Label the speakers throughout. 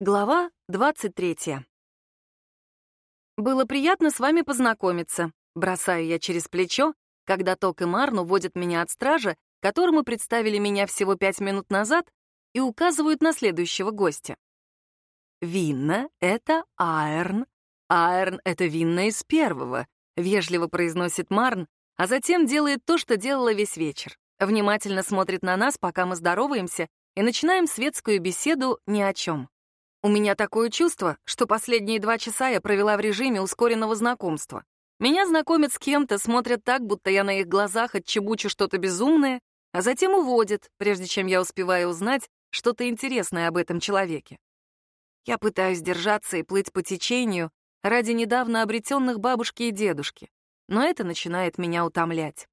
Speaker 1: Глава 23. «Было приятно с вами познакомиться», — бросаю я через плечо, когда Ток и Марн уводят меня от стража, которому представили меня всего пять минут назад, и указывают на следующего гостя. «Винна — это Аэрн. Аэрн — это Винна из первого», — вежливо произносит Марн, а затем делает то, что делала весь вечер. Внимательно смотрит на нас, пока мы здороваемся, и начинаем светскую беседу ни о чем. У меня такое чувство, что последние два часа я провела в режиме ускоренного знакомства. Меня знакомят с кем-то, смотрят так, будто я на их глазах отчебучу что-то безумное, а затем уводят, прежде чем я успеваю узнать что-то интересное об этом человеке. Я пытаюсь держаться и плыть по течению ради недавно обретенных бабушки и дедушки, но это начинает меня утомлять.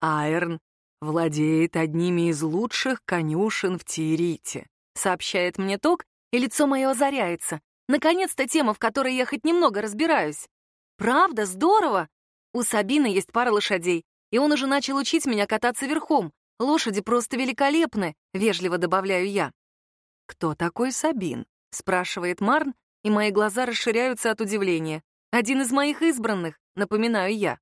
Speaker 1: Айрн владеет одними из лучших конюшен в Тиерите, сообщает мне Ток, и лицо мое озаряется. Наконец-то тема, в которой я хоть немного разбираюсь. Правда, здорово! У Сабины есть пара лошадей, и он уже начал учить меня кататься верхом. Лошади просто великолепны, вежливо добавляю я. «Кто такой Сабин?» — спрашивает Марн, и мои глаза расширяются от удивления. «Один из моих избранных», — напоминаю я.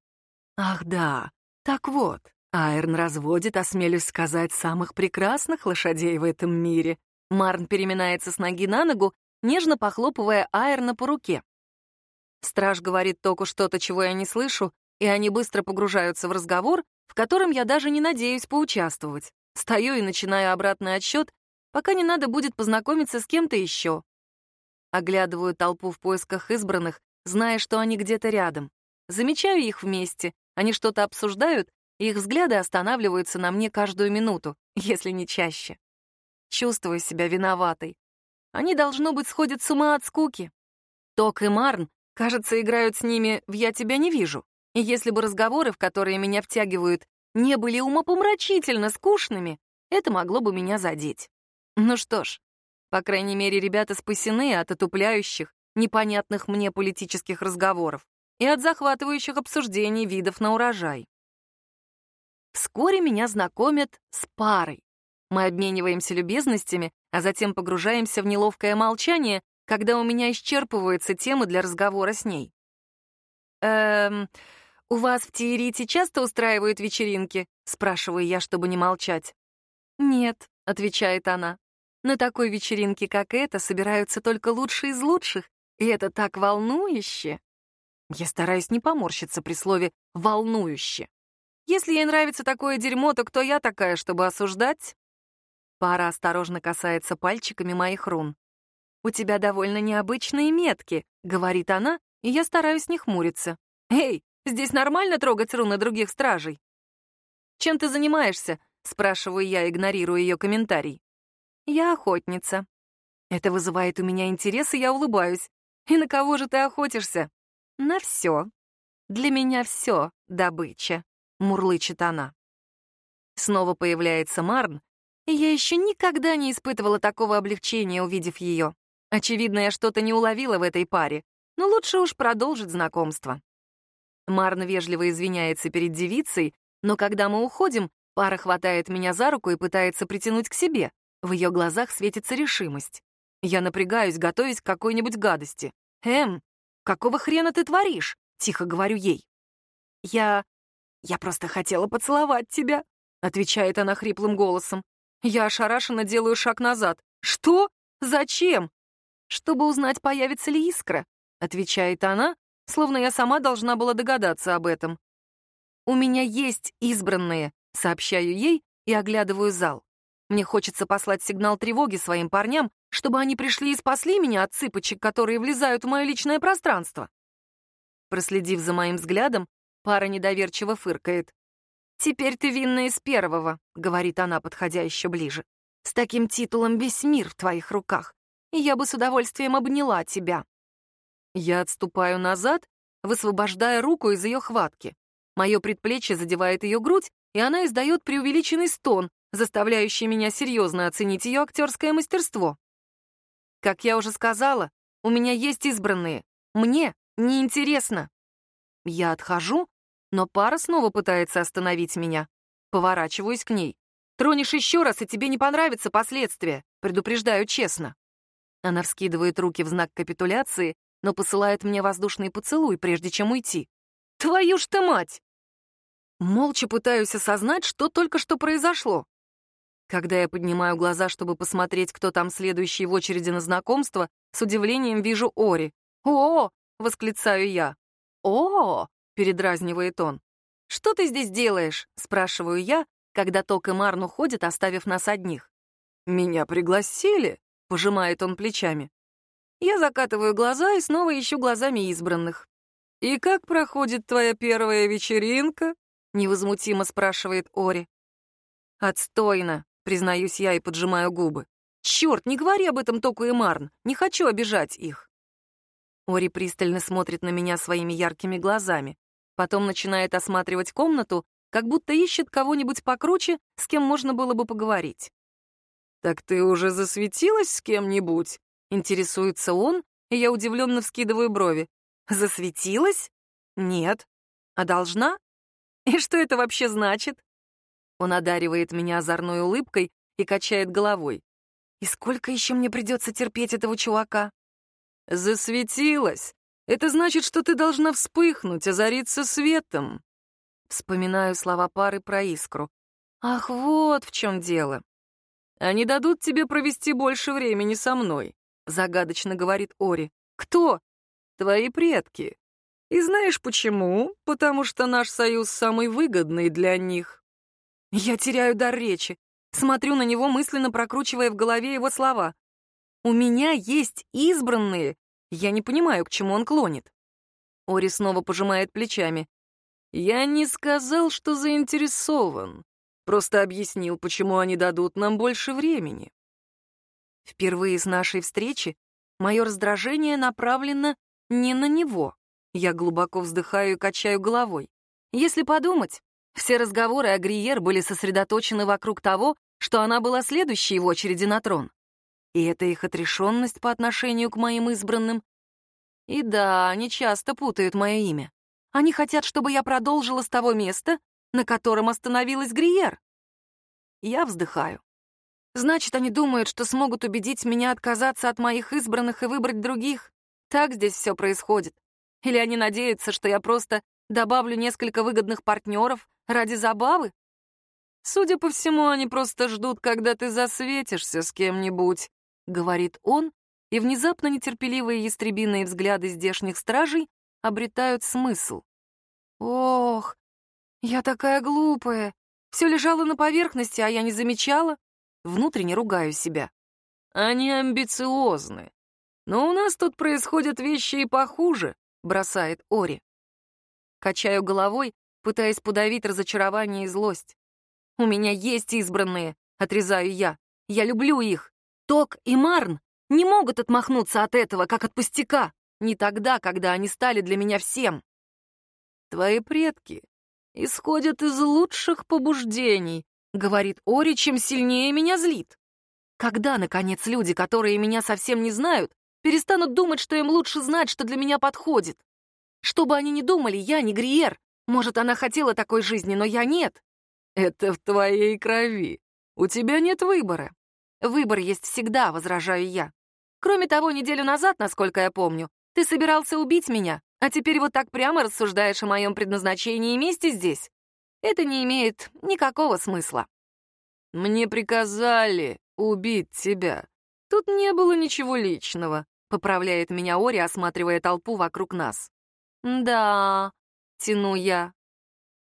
Speaker 1: «Ах да, так вот, Айрн разводит, осмелюсь сказать, самых прекрасных лошадей в этом мире. Марн переминается с ноги на ногу, нежно похлопывая Айрна по руке. Страж говорит Току что-то, чего я не слышу, и они быстро погружаются в разговор, в котором я даже не надеюсь поучаствовать. Стою и начинаю обратный отсчет, пока не надо будет познакомиться с кем-то еще. Оглядываю толпу в поисках избранных, зная, что они где-то рядом. Замечаю их вместе, они что-то обсуждают, и их взгляды останавливаются на мне каждую минуту, если не чаще. Чувствую себя виноватой. Они, должно быть, сходят с ума от скуки. Ток и Марн, кажется, играют с ними в «я тебя не вижу». И если бы разговоры, в которые меня втягивают, не были умопомрачительно скучными, это могло бы меня задеть. Ну что ж, по крайней мере, ребята спасены от отупляющих, непонятных мне политических разговоров и от захватывающих обсуждений видов на урожай. Вскоре меня знакомят с парой. Мы обмениваемся любезностями, а затем погружаемся в неловкое молчание, когда у меня исчерпываются темы для разговора с ней. «Эм, у вас в Тиерите часто устраивают вечеринки?» — спрашиваю я, чтобы не молчать. «Нет», — отвечает она. «На такой вечеринке, как эта, собираются только лучшие из лучших, и это так волнующе». Я стараюсь не поморщиться при слове «волнующе». Если ей нравится такое дерьмо, то кто я такая, чтобы осуждать? Пара осторожно касается пальчиками моих рун. «У тебя довольно необычные метки», — говорит она, и я стараюсь не хмуриться. «Эй, здесь нормально трогать руны других стражей?» «Чем ты занимаешься?» — спрашиваю я, игнорируя ее комментарий. «Я охотница». Это вызывает у меня интерес, и я улыбаюсь. «И на кого же ты охотишься?» «На все. Для меня все добыча», — мурлычет она. Снова появляется Марн, я еще никогда не испытывала такого облегчения, увидев ее. Очевидно, я что-то не уловила в этой паре, но лучше уж продолжить знакомство. Марн вежливо извиняется перед девицей, но когда мы уходим, пара хватает меня за руку и пытается притянуть к себе. В ее глазах светится решимость. Я напрягаюсь, готовясь к какой-нибудь гадости. «Эм, какого хрена ты творишь?» — тихо говорю ей. «Я... я просто хотела поцеловать тебя», — отвечает она хриплым голосом. Я ошарашенно делаю шаг назад. «Что? Зачем?» «Чтобы узнать, появится ли искра», — отвечает она, словно я сама должна была догадаться об этом. «У меня есть избранные», — сообщаю ей и оглядываю зал. Мне хочется послать сигнал тревоги своим парням, чтобы они пришли и спасли меня от цыпочек, которые влезают в мое личное пространство. Проследив за моим взглядом, пара недоверчиво фыркает. «Теперь ты винна из первого», — говорит она, подходя еще ближе. «С таким титулом весь мир в твоих руках, и я бы с удовольствием обняла тебя». Я отступаю назад, высвобождая руку из ее хватки. Мое предплечье задевает ее грудь, и она издает преувеличенный стон, заставляющий меня серьезно оценить ее актерское мастерство. Как я уже сказала, у меня есть избранные. Мне неинтересно. Я отхожу, но пара снова пытается остановить меня. Поворачиваюсь к ней. Тронешь еще раз, и тебе не понравятся последствия. Предупреждаю честно. Она вскидывает руки в знак капитуляции, но посылает мне воздушный поцелуй, прежде чем уйти. Твою ж ты мать! Молча пытаюсь осознать, что только что произошло. Когда я поднимаю глаза, чтобы посмотреть, кто там следующий в очереди на знакомство, с удивлением вижу Ори. «О!» — восклицаю я. «О!» — передразнивает он. «Что ты здесь делаешь?» — спрашиваю я, когда Ток и Марн уходят, оставив нас одних. «Меня пригласили?» — пожимает он плечами. Я закатываю глаза и снова ищу глазами избранных. «И как проходит твоя первая вечеринка?» — невозмутимо спрашивает Ори. «Отстойно», — признаюсь я и поджимаю губы. «Черт, не говори об этом Току и Марн, не хочу обижать их». Ори пристально смотрит на меня своими яркими глазами, потом начинает осматривать комнату, как будто ищет кого-нибудь покруче, с кем можно было бы поговорить. «Так ты уже засветилась с кем-нибудь?» — интересуется он, и я удивленно вскидываю брови. «Засветилась? Нет. А должна? И что это вообще значит?» Он одаривает меня озорной улыбкой и качает головой. «И сколько еще мне придется терпеть этого чувака?» «Засветилась. Это значит, что ты должна вспыхнуть, озариться светом». Вспоминаю слова пары про искру. «Ах, вот в чем дело. Они дадут тебе провести больше времени со мной», — загадочно говорит Ори. «Кто?» «Твои предки. И знаешь почему? Потому что наш союз самый выгодный для них». Я теряю дар речи. Смотрю на него, мысленно прокручивая в голове его слова. «У меня есть избранные!» Я не понимаю, к чему он клонит. Ори снова пожимает плечами. «Я не сказал, что заинтересован. Просто объяснил, почему они дадут нам больше времени. Впервые с нашей встречи мое раздражение направлено не на него. Я глубоко вздыхаю и качаю головой. Если подумать, все разговоры о Гриер были сосредоточены вокруг того, что она была следующей в очереди на трон. И это их отрешенность по отношению к моим избранным. И да, они часто путают мое имя. Они хотят, чтобы я продолжила с того места, на котором остановилась Гриер. Я вздыхаю. Значит, они думают, что смогут убедить меня отказаться от моих избранных и выбрать других. Так здесь все происходит. Или они надеются, что я просто добавлю несколько выгодных партнеров ради забавы? Судя по всему, они просто ждут, когда ты засветишься с кем-нибудь, — говорит он, и внезапно нетерпеливые ястребиные взгляды здешних стражей обретают смысл. Ох, я такая глупая. Все лежало на поверхности, а я не замечала. Внутренне ругаю себя. Они амбициозны. Но у нас тут происходят вещи и похуже, бросает Ори. Качаю головой, пытаясь подавить разочарование и злость. У меня есть избранные, отрезаю я. Я люблю их. Ток и Марн не могут отмахнуться от этого, как от пустяка. Не тогда, когда они стали для меня всем. Твои предки исходят из лучших побуждений, говорит Ори, чем сильнее меня злит. Когда, наконец, люди, которые меня совсем не знают, перестанут думать, что им лучше знать, что для меня подходит? Что бы они ни думали, я не Гриер. Может, она хотела такой жизни, но я нет. Это в твоей крови. У тебя нет выбора. Выбор есть всегда, возражаю я. Кроме того, неделю назад, насколько я помню, ты собирался убить меня. А теперь вот так прямо рассуждаешь о моем предназначении и месте здесь? Это не имеет никакого смысла. Мне приказали убить тебя. Тут не было ничего личного, поправляет меня Ори, осматривая толпу вокруг нас. Да, тяну я.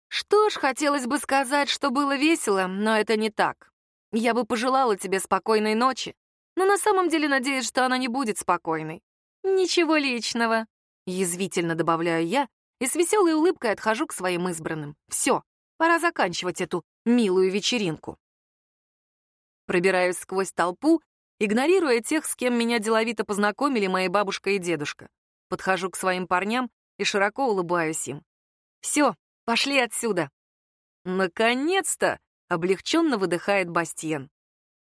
Speaker 1: Что ж, хотелось бы сказать, что было весело, но это не так. Я бы пожелала тебе спокойной ночи, но на самом деле надеюсь, что она не будет спокойной. Ничего личного. Язвительно добавляю я и с веселой улыбкой отхожу к своим избранным. Все, пора заканчивать эту милую вечеринку. Пробираюсь сквозь толпу, игнорируя тех, с кем меня деловито познакомили мои бабушка и дедушка. Подхожу к своим парням и широко улыбаюсь им. Все, пошли отсюда. Наконец-то! Облегченно выдыхает Бастиен.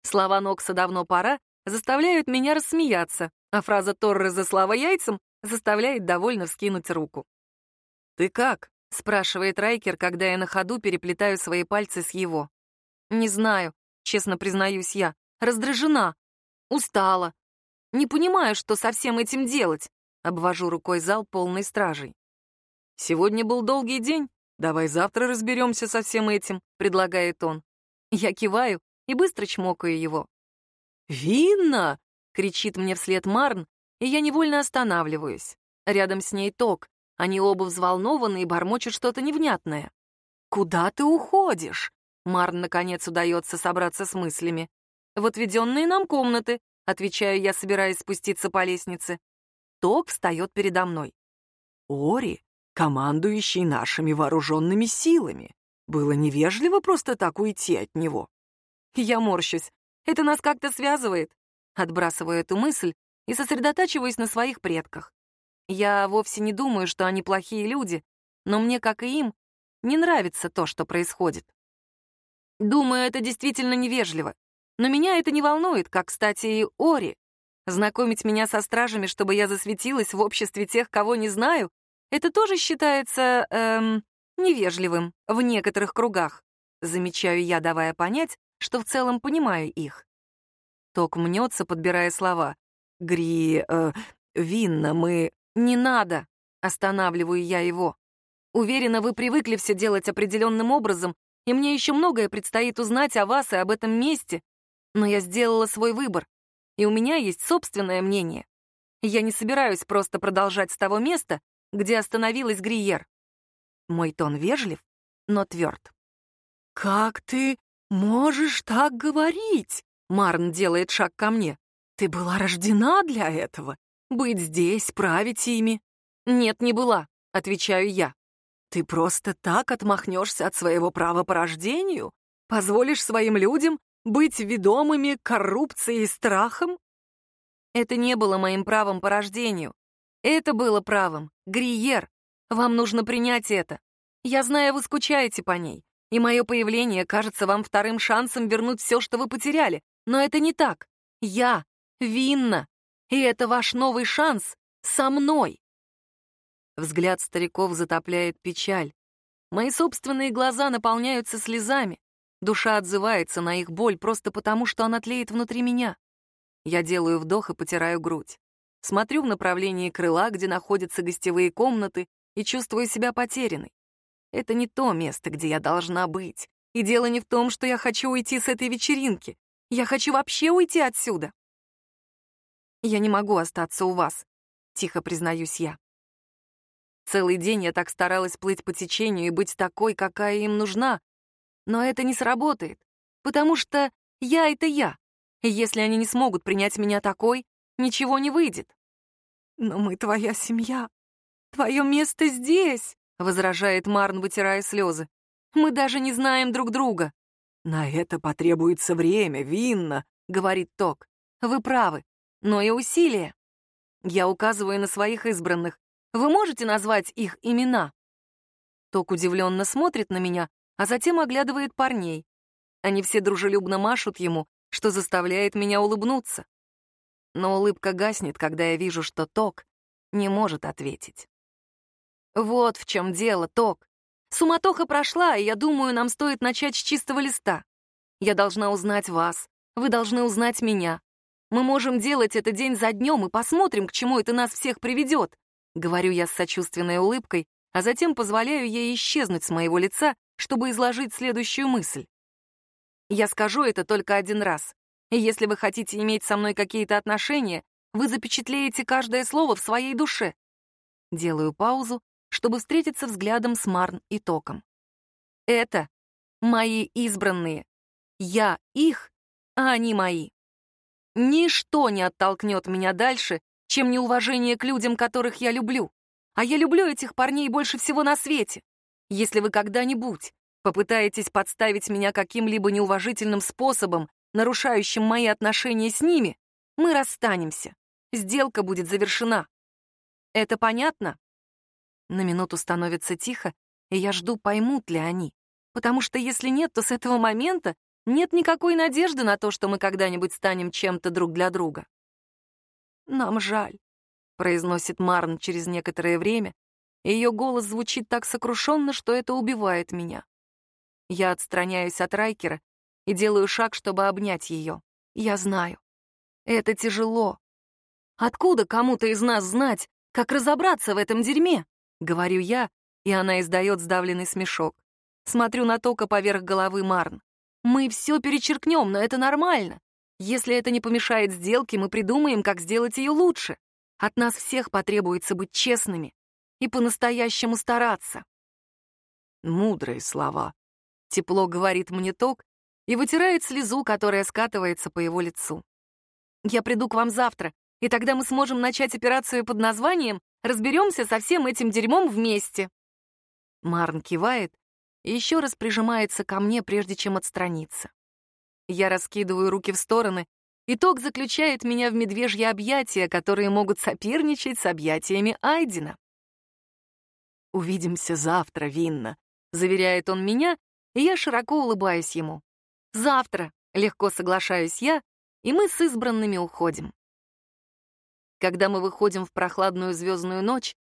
Speaker 1: Слова Нокса «давно пора» заставляют меня рассмеяться, а фраза Торреза «слава яйцам» заставляет довольно вскинуть руку. «Ты как?» — спрашивает Райкер, когда я на ходу переплетаю свои пальцы с его. «Не знаю», — честно признаюсь я. «Раздражена. Устала. Не понимаю, что со всем этим делать. Обвожу рукой зал полный стражей. Сегодня был долгий день. Давай завтра разберемся со всем этим, предлагает он. Я киваю и быстро чмокаю его. «Винна!» — кричит мне вслед Марн, и я невольно останавливаюсь. Рядом с ней Ток. Они оба взволнованы и бормочут что-то невнятное. «Куда ты уходишь?» Марн, наконец, удается собраться с мыслями. «В отведенные нам комнаты», — отвечаю я, собираясь спуститься по лестнице. Ток встает передо мной. «Ори, командующий нашими вооруженными силами. Было невежливо просто так уйти от него». Я морщусь. «Это нас как-то связывает?» Отбрасываю эту мысль и сосредотачиваюсь на своих предках. Я вовсе не думаю, что они плохие люди, но мне, как и им, не нравится то, что происходит. Думаю, это действительно невежливо. Но меня это не волнует, как, кстати, и Ори. Знакомить меня со стражами, чтобы я засветилась в обществе тех, кого не знаю, это тоже считается, эм, невежливым в некоторых кругах. Замечаю я, давая понять, что в целом понимаю их. Ток мнется, подбирая слова. «Гри... Э, винно, мы...» «Не надо!» — останавливаю я его. Уверена, вы привыкли все делать определенным образом, и мне еще многое предстоит узнать о вас и об этом месте. Но я сделала свой выбор, и у меня есть собственное мнение. Я не собираюсь просто продолжать с того места, где остановилась Гриер. Мой тон вежлив, но тверд. «Как ты можешь так говорить?» Марн делает шаг ко мне. «Ты была рождена для этого? Быть здесь, править ими?» «Нет, не была», — отвечаю я. Ты просто так отмахнешься от своего права по рождению? Позволишь своим людям быть ведомыми коррупцией и страхом? Это не было моим правом по рождению. Это было правом. Гриер. Вам нужно принять это. Я знаю, вы скучаете по ней, и мое появление кажется вам вторым шансом вернуть все, что вы потеряли. Но это не так. Я винна. И это ваш новый шанс со мной. Взгляд стариков затопляет печаль. Мои собственные глаза наполняются слезами. Душа отзывается на их боль просто потому, что она тлеет внутри меня. Я делаю вдох и потираю грудь. Смотрю в направлении крыла, где находятся гостевые комнаты, и чувствую себя потерянной. Это не то место, где я должна быть. И дело не в том, что я хочу уйти с этой вечеринки. Я хочу вообще уйти отсюда. Я не могу остаться у вас, тихо признаюсь я. Целый день я так старалась плыть по течению и быть такой, какая им нужна. Но это не сработает, потому что я — это я. И если они не смогут принять меня такой, ничего не выйдет. «Но мы твоя семья. Твое место здесь», — возражает Марн, вытирая слезы. «Мы даже не знаем друг друга». «На это потребуется время, Винна», — говорит Ток. «Вы правы, но и усилия. Я указываю на своих избранных, вы можете назвать их имена?» Ток удивленно смотрит на меня, а затем оглядывает парней. Они все дружелюбно машут ему, что заставляет меня улыбнуться. Но улыбка гаснет, когда я вижу, что Ток не может ответить. Вот в чем дело, Ток. Суматоха прошла, и я думаю, нам стоит начать с чистого листа. Я должна узнать вас, вы должны узнать меня. Мы можем делать это день за днем и посмотрим, к чему это нас всех приведет. Говорю я с сочувственной улыбкой, а затем позволяю ей исчезнуть с моего лица, чтобы изложить следующую мысль. Я скажу это только один раз. И если вы хотите иметь со мной какие-то отношения, вы запечатлеете каждое слово в своей душе. Делаю паузу, чтобы встретиться взглядом с Марн и Током. Это мои избранные. Я их, а они мои. Ничто не оттолкнет меня дальше, чем неуважение к людям, которых я люблю. А я люблю этих парней больше всего на свете. Если вы когда-нибудь попытаетесь подставить меня каким-либо неуважительным способом, нарушающим мои отношения с ними, мы расстанемся. Сделка будет завершена. Это понятно? На минуту становится тихо, и я жду, поймут ли они. Потому что если нет, то с этого момента нет никакой надежды на то, что мы когда-нибудь станем чем-то друг для друга. «Нам жаль», — произносит Марн через некоторое время, и ее голос звучит так сокрушенно, что это убивает меня. Я отстраняюсь от Райкера и делаю шаг, чтобы обнять ее. Я знаю. Это тяжело. Откуда кому-то из нас знать, как разобраться в этом дерьме? Говорю я, и она издает сдавленный смешок. Смотрю на Тока поверх головы Марн. Мы все перечеркнем, но это нормально. Если это не помешает сделке, мы придумаем, как сделать ее лучше. От нас всех потребуется быть честными и по-настоящему стараться. Мудрые слова. Тепло говорит мне Ток и вытирает слезу, которая скатывается по его лицу. Я приду к вам завтра, и тогда мы сможем начать операцию под названием «Разберемся со всем этим дерьмом вместе». Марн кивает и еще раз прижимается ко мне, прежде чем отстраниться. Я раскидываю руки в стороны, и Ток заключает меня в медвежьи объятия, которые могут соперничать с объятиями Айдена. «Увидимся завтра, Винна», — заверяет он меня, и я широко улыбаюсь ему. «Завтра», — легко соглашаюсь я, и мы с избранными уходим. Когда мы выходим в прохладную звездную ночь,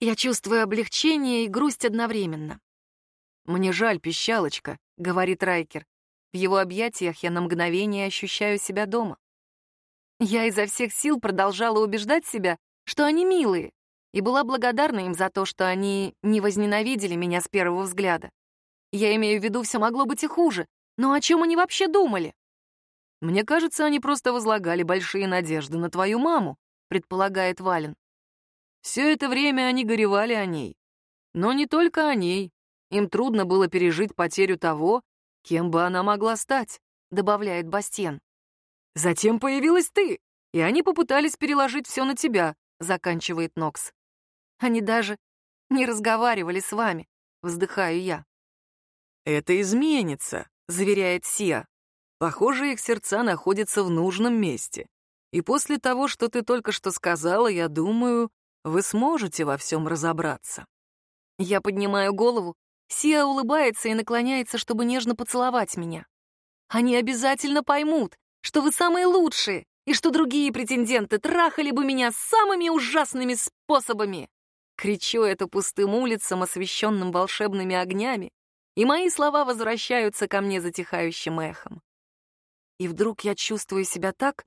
Speaker 1: я чувствую облегчение и грусть одновременно. «Мне жаль, пищалочка», — говорит Райкер. В его объятиях я на мгновение ощущаю себя дома. Я изо всех сил продолжала убеждать себя, что они милые, и была благодарна им за то, что они не возненавидели меня с первого взгляда. Я имею в виду, все могло быть и хуже, но о чем они вообще думали? Мне кажется, они просто возлагали большие надежды на твою маму, предполагает Вален. Все это время они горевали о ней. Но не только о ней. Им трудно было пережить потерю того, кем бы она могла стать, добавляет Бастен. Затем появилась ты, и они попытались переложить все на тебя, заканчивает Нокс. Они даже не разговаривали с вами, вздыхаю я. Это изменится, заверяет Сия. Похоже, их сердца находятся в нужном месте. И после того, что ты только что сказала, я думаю, вы сможете во всем разобраться. Я поднимаю голову, Сия улыбается и наклоняется, чтобы нежно поцеловать меня. Они обязательно поймут, что вы самые лучшие, и что другие претенденты трахали бы меня самыми ужасными способами. Кричу это пустым улицам, освещенным волшебными огнями, и мои слова возвращаются ко мне затихающим эхом. И вдруг я чувствую себя так,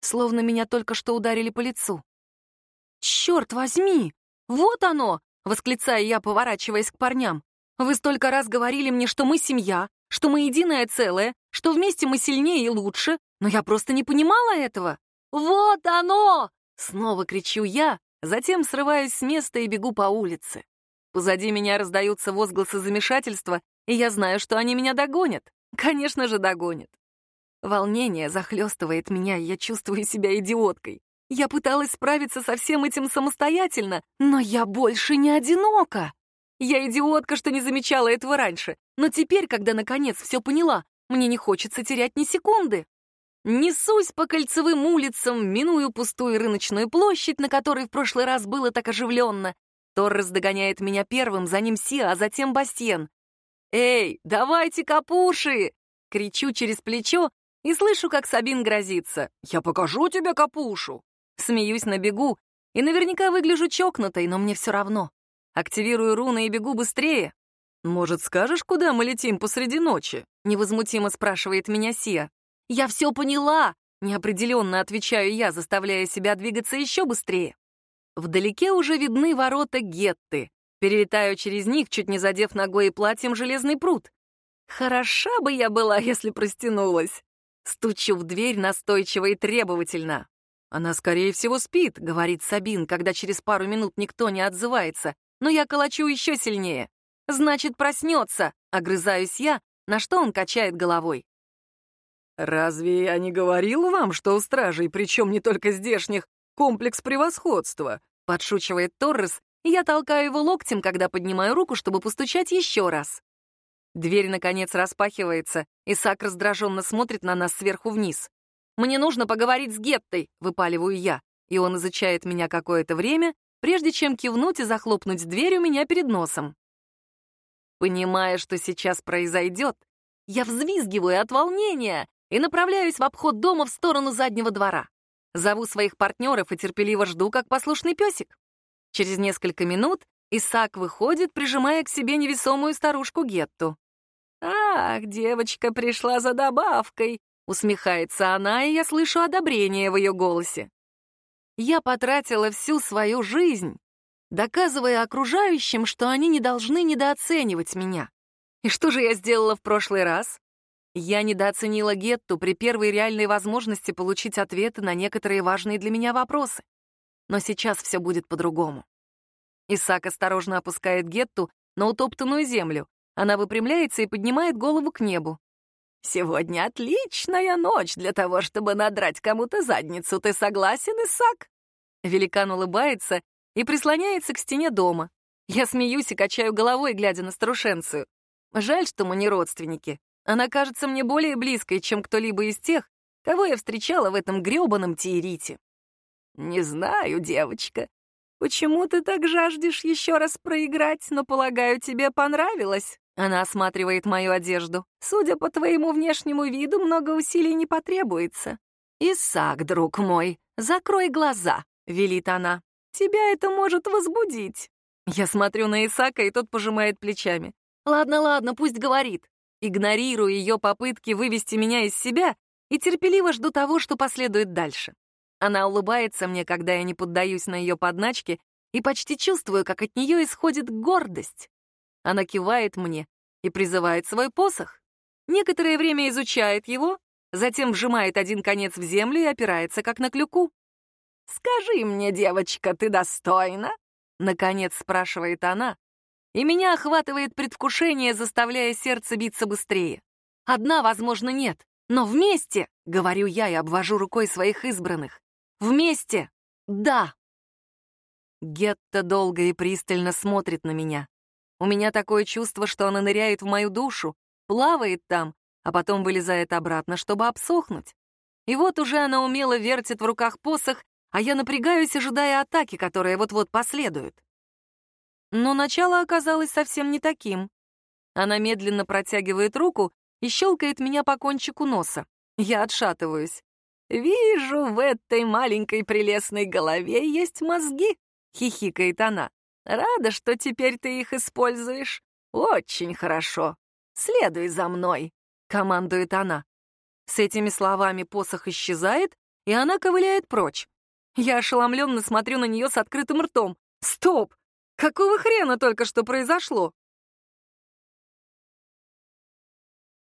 Speaker 1: словно меня только что ударили по лицу. «Черт возьми! Вот оно!» — восклицаю я, поворачиваясь к парням. «Вы столько раз говорили мне, что мы семья, что мы единое целое, что вместе мы сильнее и лучше, но я просто не понимала этого. Вот оно!» Снова кричу я, затем срываюсь с места и бегу по улице. Позади меня раздаются возгласы замешательства, и я знаю, что они меня догонят. Конечно же, догонят. Волнение захлестывает меня, и я чувствую себя идиоткой. Я пыталась справиться со всем этим самостоятельно, но я больше не одинока. Я идиотка, что не замечала этого раньше, но теперь, когда наконец все поняла, мне не хочется терять ни секунды. Несусь по кольцевым улицам, миную пустую рыночную площадь, на которой в прошлый раз было так оживленно. Торрес догоняет меня первым, за ним Сиа, а затем Бастен. «Эй, давайте капуши!» Кричу через плечо и слышу, как Сабин грозится. «Я покажу тебе капушу!» Смеюсь на бегу и наверняка выгляжу чокнутой, но мне все равно. Активирую руны и бегу быстрее. «Может, скажешь, куда мы летим посреди ночи?» — невозмутимо спрашивает меня Сия. «Я все поняла!» — неопределенно отвечаю я, заставляя себя двигаться еще быстрее. Вдалеке уже видны ворота Гетты. Перелетаю через них, чуть не задев ногой и платьем железный пруд. Хороша бы я была, если простянулась. Стучу в дверь настойчиво и требовательно. «Она, скорее всего, спит», — говорит Сабин, когда через пару минут никто не отзывается. Но я колочу еще сильнее. «Значит, проснется», — огрызаюсь я, на что он качает головой. «Разве я не говорил вам, что у стражей, причем не только здешних, комплекс превосходства?» — подшучивает Торрес, и я толкаю его локтем, когда поднимаю руку, чтобы постучать еще раз. Дверь, наконец, распахивается, и Сак раздраженно смотрит на нас сверху вниз. «Мне нужно поговорить с Геттой», — выпаливаю я, и он изучает меня какое-то время, прежде чем кивнуть и захлопнуть дверь у меня перед носом. Понимая, что сейчас произойдет, я взвизгиваю от волнения и направляюсь в обход дома в сторону заднего двора. Зову своих партнеров и терпеливо жду, как послушный песик. Через несколько минут Исаак выходит, прижимая к себе невесомую старушку Гетту. «Ах, девочка пришла за добавкой!» Усмехается она, и я слышу одобрение в ее голосе. Я потратила всю свою жизнь, доказывая окружающим, что они не должны недооценивать меня. И что же я сделала в прошлый раз? Я недооценила Гетту при первой реальной возможности получить ответы на некоторые важные для меня вопросы. Но сейчас все будет по-другому. Исаак осторожно опускает Гетту на утоптанную землю. Она выпрямляется и поднимает голову к небу. «Сегодня отличная ночь для того, чтобы надрать кому-то задницу. Ты согласен, Исаак?» Великан улыбается и прислоняется к стене дома. Я смеюсь и качаю головой, глядя на старушенцию. Жаль, что мы не родственники. Она кажется мне более близкой, чем кто-либо из тех, кого я встречала в этом грёбаном Тиерите. «Не знаю, девочка, почему ты так жаждешь еще раз проиграть, но, полагаю, тебе понравилось?» Она осматривает мою одежду. «Судя по твоему внешнему виду, много усилий не потребуется». «Исаак, друг мой, закрой глаза», — велит она. «Тебя это может возбудить». Я смотрю на Исака, и тот пожимает плечами. «Ладно, ладно, пусть говорит». Игнорирую ее попытки вывести меня из себя и терпеливо жду того, что последует дальше. Она улыбается мне, когда я не поддаюсь на ее подначки, и почти чувствую, как от нее исходит гордость. Она кивает мне и призывает свой посох. Некоторое время изучает его, затем вжимает один конец в землю и опирается, как на клюку. «Скажи мне, девочка, ты достойна?» Наконец спрашивает она, и меня охватывает предвкушение, заставляя сердце биться быстрее. Одна, возможно, нет, но вместе, — говорю я и обвожу рукой своих избранных, — вместе, да. Гетта долго и пристально смотрит на меня. У меня такое чувство, что она ныряет в мою душу, плавает там, а потом вылезает обратно, чтобы обсохнуть. И вот уже она умело вертит в руках посох, а я напрягаюсь, ожидая атаки, которая вот-вот последует. Но начало оказалось совсем не таким. Она медленно протягивает руку и щелкает меня по кончику носа. Я отшатываюсь. «Вижу, в этой маленькой прелестной голове есть мозги», — хихикает она. Рада, что теперь ты их используешь. Очень хорошо. Следуй за мной, командует она. С этими словами посох исчезает, и она ковыляет прочь. Я ошеломленно смотрю на нее с открытым ртом. Стоп! Какого хрена только что произошло?